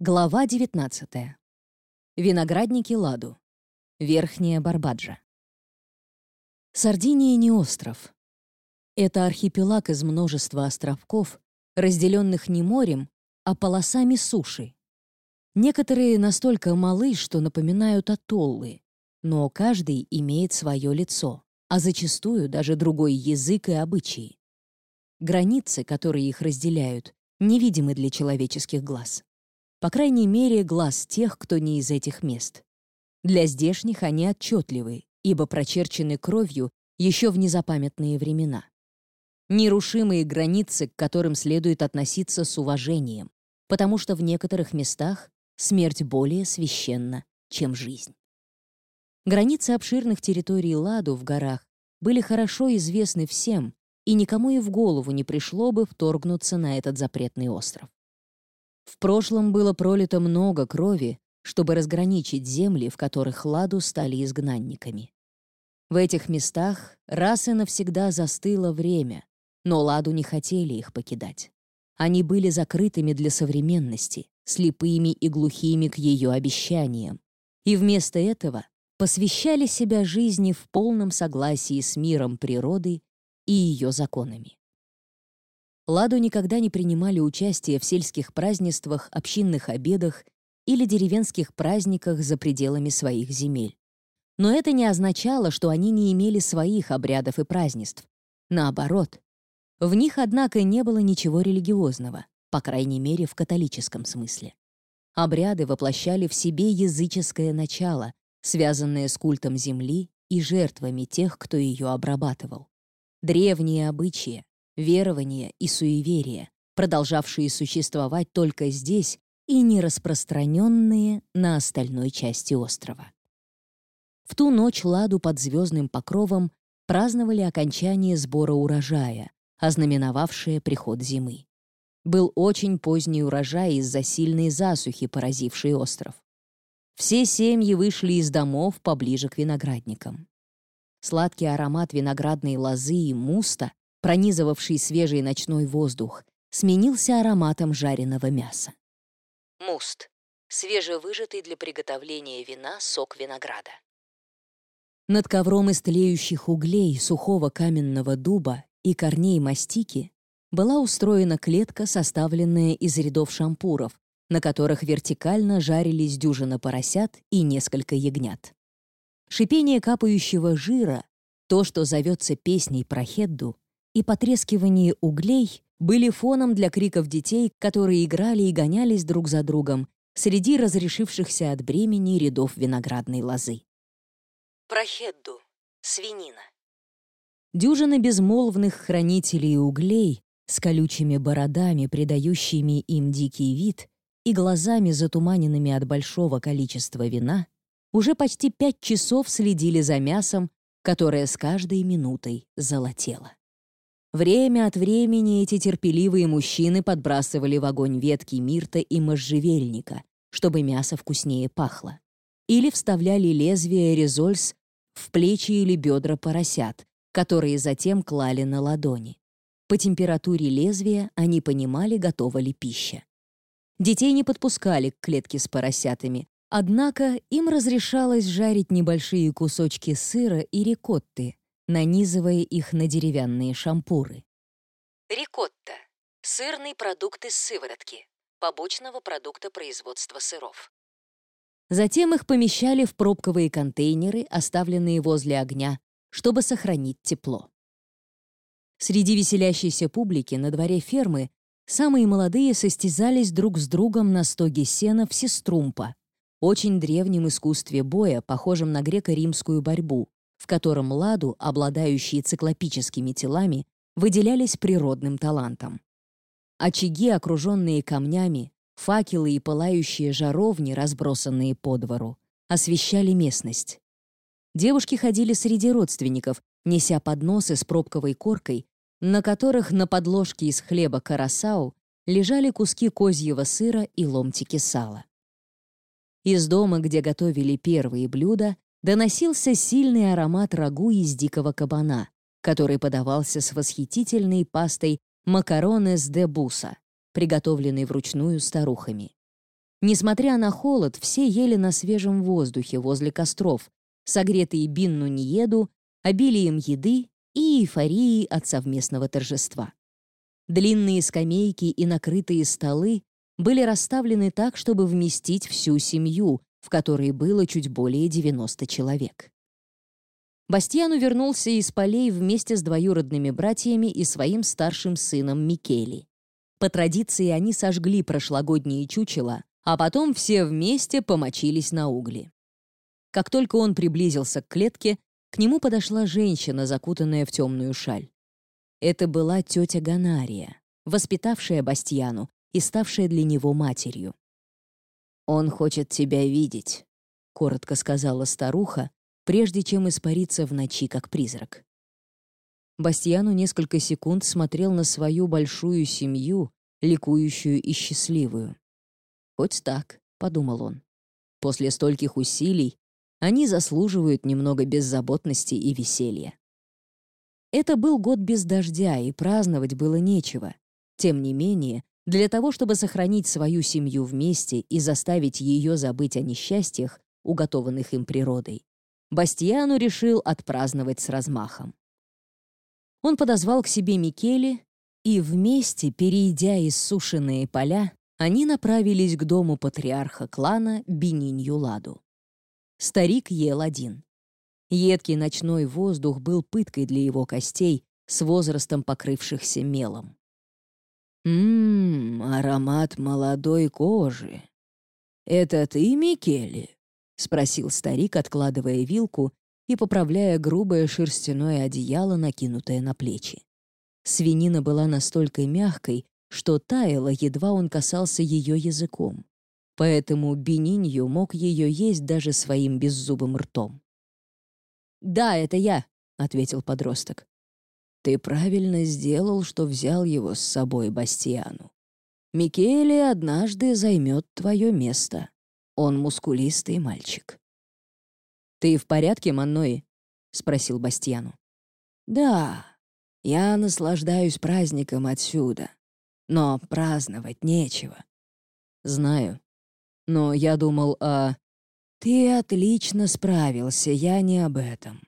Глава 19. Виноградники Ладу. Верхняя Барбаджа. Сардиния не остров. Это архипелаг из множества островков, разделенных не морем, а полосами суши. Некоторые настолько малы, что напоминают атоллы, но каждый имеет свое лицо, а зачастую даже другой язык и обычаи. Границы, которые их разделяют, невидимы для человеческих глаз. По крайней мере, глаз тех, кто не из этих мест. Для здешних они отчетливы, ибо прочерчены кровью еще в незапамятные времена. Нерушимые границы, к которым следует относиться с уважением, потому что в некоторых местах смерть более священна, чем жизнь. Границы обширных территорий Ладу в горах были хорошо известны всем, и никому и в голову не пришло бы вторгнуться на этот запретный остров. В прошлом было пролито много крови, чтобы разграничить земли, в которых Ладу стали изгнанниками. В этих местах раз и навсегда застыло время, но Ладу не хотели их покидать. Они были закрытыми для современности, слепыми и глухими к ее обещаниям, и вместо этого посвящали себя жизни в полном согласии с миром природы и ее законами. Ладу никогда не принимали участие в сельских празднествах, общинных обедах или деревенских праздниках за пределами своих земель. Но это не означало, что они не имели своих обрядов и празднеств. Наоборот. В них, однако, не было ничего религиозного, по крайней мере, в католическом смысле. Обряды воплощали в себе языческое начало, связанное с культом земли и жертвами тех, кто ее обрабатывал. Древние обычаи, верования и суеверия, продолжавшие существовать только здесь и не распространенные на остальной части острова. В ту ночь Ладу под звездным покровом праздновали окончание сбора урожая, ознаменовавшее приход зимы. Был очень поздний урожай из-за сильной засухи, поразившей остров. Все семьи вышли из домов поближе к виноградникам. Сладкий аромат виноградной лозы и муста пронизывавший свежий ночной воздух, сменился ароматом жареного мяса. Муст — свежевыжатый для приготовления вина сок винограда. Над ковром из тлеющих углей сухого каменного дуба и корней мастики была устроена клетка, составленная из рядов шампуров, на которых вертикально жарились дюжина поросят и несколько ягнят. Шипение капающего жира, то, что зовется песней про Хедду, и потрескивание углей были фоном для криков детей, которые играли и гонялись друг за другом среди разрешившихся от бремени рядов виноградной лозы. Прохедду. Свинина. Дюжины безмолвных хранителей углей с колючими бородами, придающими им дикий вид, и глазами, затуманенными от большого количества вина, уже почти пять часов следили за мясом, которое с каждой минутой золотело. Время от времени эти терпеливые мужчины подбрасывали в огонь ветки мирта и можжевельника, чтобы мясо вкуснее пахло. Или вставляли лезвие резольс в плечи или бедра поросят, которые затем клали на ладони. По температуре лезвия они понимали, готова ли пища. Детей не подпускали к клетке с поросятами, однако им разрешалось жарить небольшие кусочки сыра и рикотты, нанизывая их на деревянные шампуры. Рикотта — сырный продукт из сыворотки, побочного продукта производства сыров. Затем их помещали в пробковые контейнеры, оставленные возле огня, чтобы сохранить тепло. Среди веселящейся публики на дворе фермы самые молодые состязались друг с другом на стоге сена в сеструмпа, очень древнем искусстве боя, похожем на греко-римскую борьбу, в котором ладу, обладающие циклопическими телами, выделялись природным талантом. Очаги, окруженные камнями, факелы и пылающие жаровни, разбросанные по двору, освещали местность. Девушки ходили среди родственников, неся подносы с пробковой коркой, на которых на подложке из хлеба карасау лежали куски козьего сыра и ломтики сала. Из дома, где готовили первые блюда, доносился сильный аромат рагу из дикого кабана, который подавался с восхитительной пастой макаронес де буса, приготовленной вручную старухами. Несмотря на холод, все ели на свежем воздухе возле костров, согретые бинну нееду, обилием еды и эйфорией от совместного торжества. Длинные скамейки и накрытые столы были расставлены так, чтобы вместить всю семью, в которой было чуть более 90 человек. Бастьяну вернулся из полей вместе с двоюродными братьями и своим старшим сыном Микели. По традиции они сожгли прошлогодние чучела, а потом все вместе помочились на угли. Как только он приблизился к клетке, к нему подошла женщина, закутанная в темную шаль. Это была тетя Ганария, воспитавшая Бастьяну и ставшая для него матерью. «Он хочет тебя видеть», — коротко сказала старуха, прежде чем испариться в ночи, как призрак. Бастьяну несколько секунд смотрел на свою большую семью, ликующую и счастливую. «Хоть так», — подумал он. «После стольких усилий они заслуживают немного беззаботности и веселья». Это был год без дождя, и праздновать было нечего. Тем не менее, для того, чтобы сохранить свою семью вместе и заставить ее забыть о несчастьях, уготованных им природой, Бастьяну решил отпраздновать с размахом. Он подозвал к себе Микеле, и вместе, перейдя иссушенные поля, они направились к дому патриарха клана Бенинью-Ладу. Старик ел один. Едкий ночной воздух был пыткой для его костей, с возрастом покрывшихся мелом. «Ммм, аромат молодой кожи. Это ты, Микеле?» — спросил старик, откладывая вилку и поправляя грубое шерстяное одеяло, накинутое на плечи. Свинина была настолько мягкой, что таяла, едва он касался ее языком. Поэтому Бенинью мог ее есть даже своим беззубым ртом. «Да, это я», — ответил подросток. «Ты правильно сделал, что взял его с собой, Бастиану. Микеле однажды займет твое место. Он мускулистый мальчик». «Ты в порядке, Маннои?» — спросил Бастиану. «Да, я наслаждаюсь праздником отсюда, но праздновать нечего». «Знаю. Но я думал о...» «Ты отлично справился, я не об этом.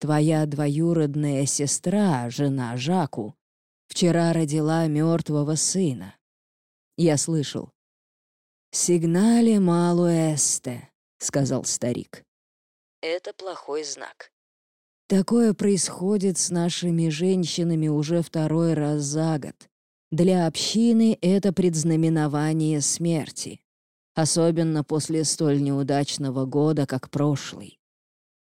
Твоя двоюродная сестра, жена Жаку, вчера родила мертвого сына. Я слышал. «Сигнале малу эсте», — сказал старик. «Это плохой знак. Такое происходит с нашими женщинами уже второй раз за год. Для общины это предзнаменование смерти особенно после столь неудачного года, как прошлый.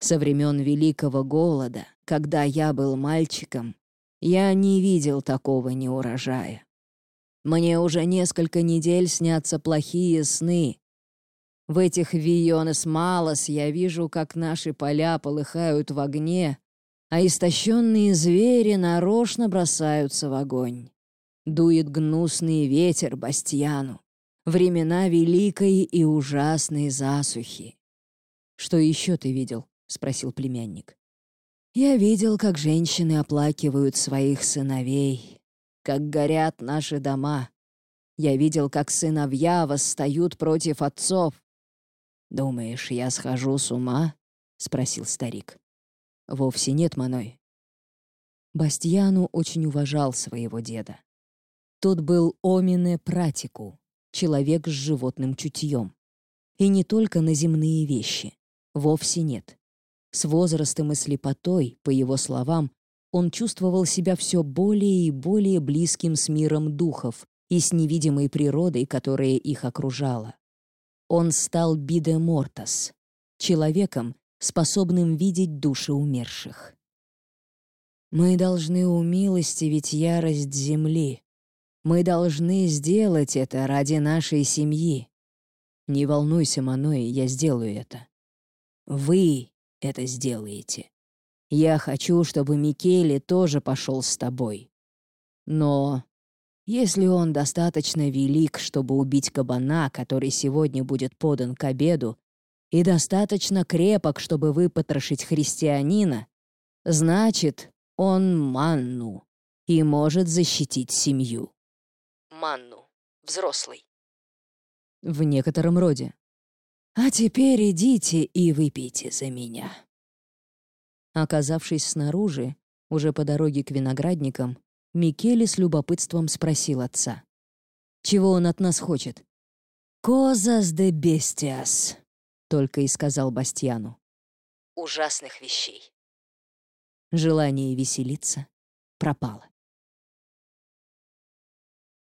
Со времен Великого Голода, когда я был мальчиком, я не видел такого неурожая. Мне уже несколько недель снятся плохие сны. В этих Вионес Малос я вижу, как наши поля полыхают в огне, а истощенные звери нарочно бросаются в огонь. Дует гнусный ветер Бастьяну времена великой и ужасной засухи. «Что еще ты видел?» — спросил племянник. «Я видел, как женщины оплакивают своих сыновей, как горят наши дома. Я видел, как сыновья восстают против отцов. Думаешь, я схожу с ума?» — спросил старик. «Вовсе нет, Маной». Бастьяну очень уважал своего деда. Тот был Омине Пратику, человек с животным чутьем. И не только на земные вещи. Вовсе нет. С возрастом и слепотой, по его словам, он чувствовал себя все более и более близким с миром духов и с невидимой природой, которая их окружала. Он стал биде мортас, человеком, способным видеть души умерших. «Мы должны умилостивить ярость земли», мы должны сделать это ради нашей семьи. Не волнуйся, Маной, я сделаю это. Вы это сделаете. Я хочу, чтобы Микеле тоже пошел с тобой. Но если он достаточно велик, чтобы убить кабана, который сегодня будет подан к обеду, и достаточно крепок, чтобы выпотрошить христианина, значит, он манну и может защитить семью. Манну. Взрослый. В некотором роде. А теперь идите и выпейте за меня. Оказавшись снаружи, уже по дороге к виноградникам, Микеле с любопытством спросил отца. «Чего он от нас хочет?» «Козас де бестиас», — только и сказал Бастьяну. «Ужасных вещей». Желание веселиться пропало.